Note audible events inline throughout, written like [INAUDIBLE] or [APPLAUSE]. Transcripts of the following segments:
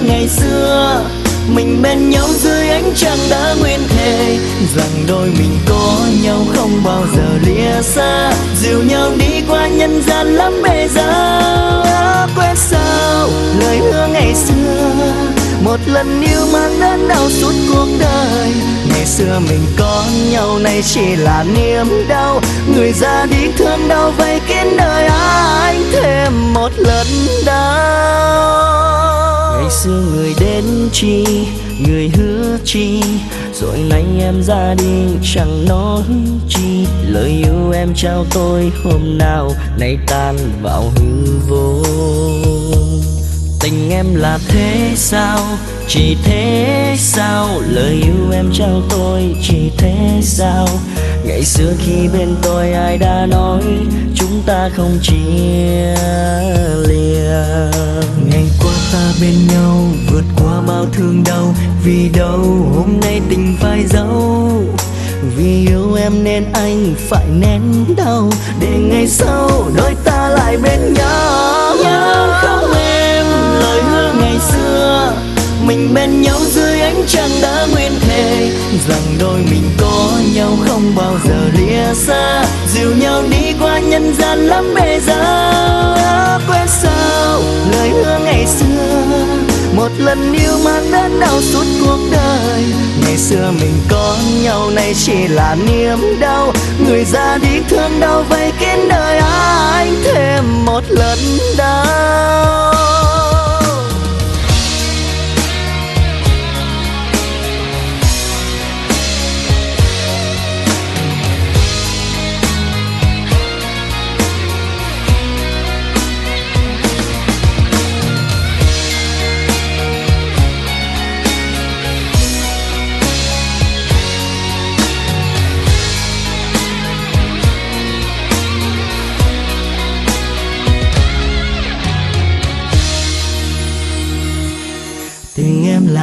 ngày xưa. Mình bên nhau dưới ánh trăng đã nguyên thề rằng đôi mình có nhau không bao giờ lìa xa. Dìu nhau đi qua nhân gian lắm bề giá quên sao lời hứa ngày xưa, một lần yêu mang đớn đau suốt cuộc đời. Ngày xưa mình có nhau nay chỉ là niềm đau. Người ra đi thương đau vây kín đời. Chi? Rồi nay em ra đi, chẳng nói chi. Lời yêu em trao tôi hôm nào, nay tan vào hư vô. Tình em là thế sao? Chỉ thế sao? Lời yêu em trao tôi chỉ thế sao? Ngày xưa khi bên tôi ai đã nói, chúng ta không chia lìa. Ngày ta bên nhau vượt qua bao thương đau. Vì đâu hôm nay tình phai dấu vì yêu em nên anh phải nén đau. Để ngày sau đôi ta lại bên nhau. Nhớ không em lời hứa ngày xưa, mình bên nhau dưới ánh trăng đã giờ lìa xa, dìu nhau đi qua nhân gian lắm bề giá quên sao, lời hứa ngày xưa, một lần yêu mang đến đau suốt cuộc đời. Ngày xưa mình có nhau, nay chỉ là niềm đau. Người ra đi thương đau, vây kín đời anh thêm một lần đau?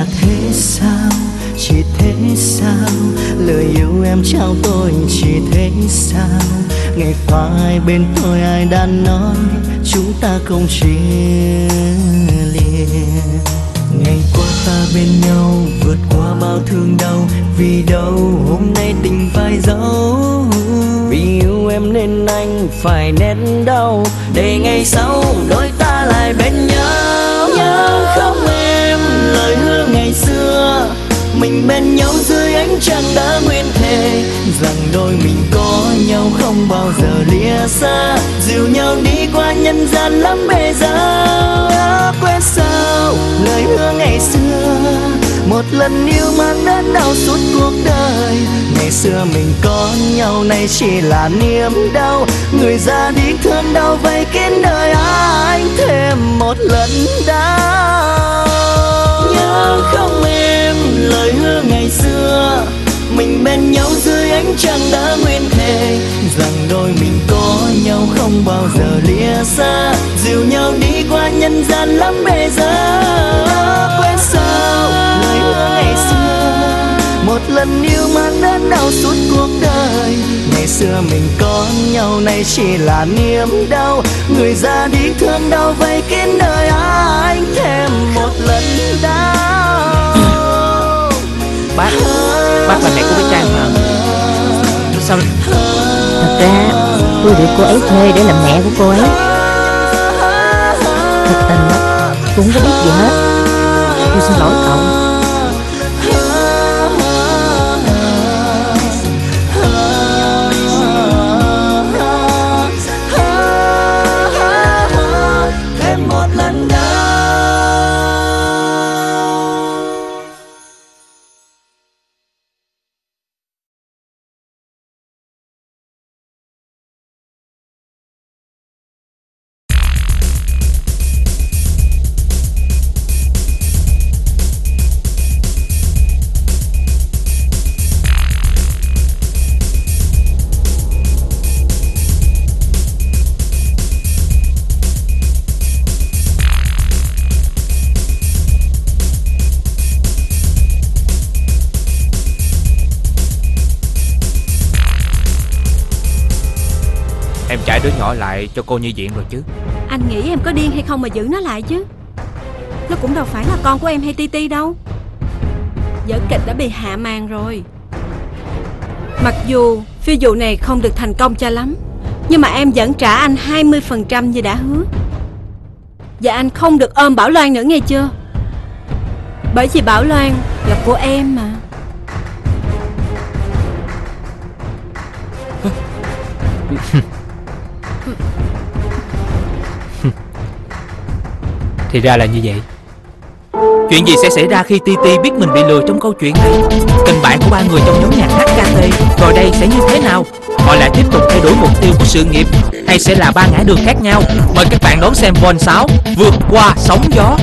Là thế sao? Chỉ thế sao? Lời yêu em trao tôi chỉ thế sao? Ngày phải bên tôi ai đã nói, chúng ta không chia lìa. Ngày qua ta bên nhau, vượt qua bao thương đau, vì đâu hôm nay tình phải giấu vì yêu em nên anh phải nén đau, để ngày sau đôi ta lại chẳng đã nguyên thề rằng đôi mình có nhau không bao giờ lìa xa. Dìu nhau đi qua nhân gian lắm bề giá quên sao lời hứa ngày xưa, một lần yêu mang đến đau suốt cuộc đời. Ngày xưa mình có nhau, nay chỉ là niềm đau. Người ra đi thương đau vây kín đời, anh thêm một lần đau. Nhớ không em. Gian lắm bề giá quên sao lời hứa ngày xưa. Một lần yêu mang đến đau suốt cuộc đời. Ngày xưa mình có nhau nay chỉ là niềm đau. Người ra đi thương đau vây kín đời anh thêm một lần đau. Bác Bác là mẹ của bé Trang mà. Sao Thật ra tôi được cô ấy thuê để làm mẹ của cô ấy tôi không có biết gì hết. Tôi xin lỗi cậu. Em trả đứa nhỏ lại cho cô như diện rồi chứ. Anh nghĩ em có điên hay không mà giữ nó lại chứ. Nó cũng đâu phải là con của em hay Ti Ti đâu. Vở kịch đã bị hạ màn rồi. Mặc dù phiêu dụ này không được thành công cho lắm Nhưng mà em vẫn trả anh 20% như đã hứa. Và anh không được ôm Bảo Loan nữa nghe chưa? Bởi vì Bảo Loan là của em mà [LAUGHS] [LAUGHS] Thì ra là như vậy. Chuyện gì sẽ xảy ra khi Titi biết mình bị lừa trong câu chuyện này? Tình bạn của ba người trong nhóm nhạc HKT Rồi đây sẽ như thế nào? Họ lại tiếp tục thay đổi mục tiêu của sự nghiệp, Hay sẽ là ba ngã đường khác nhau? Mời các bạn đón xem Vol 6 Vượt qua sóng gió.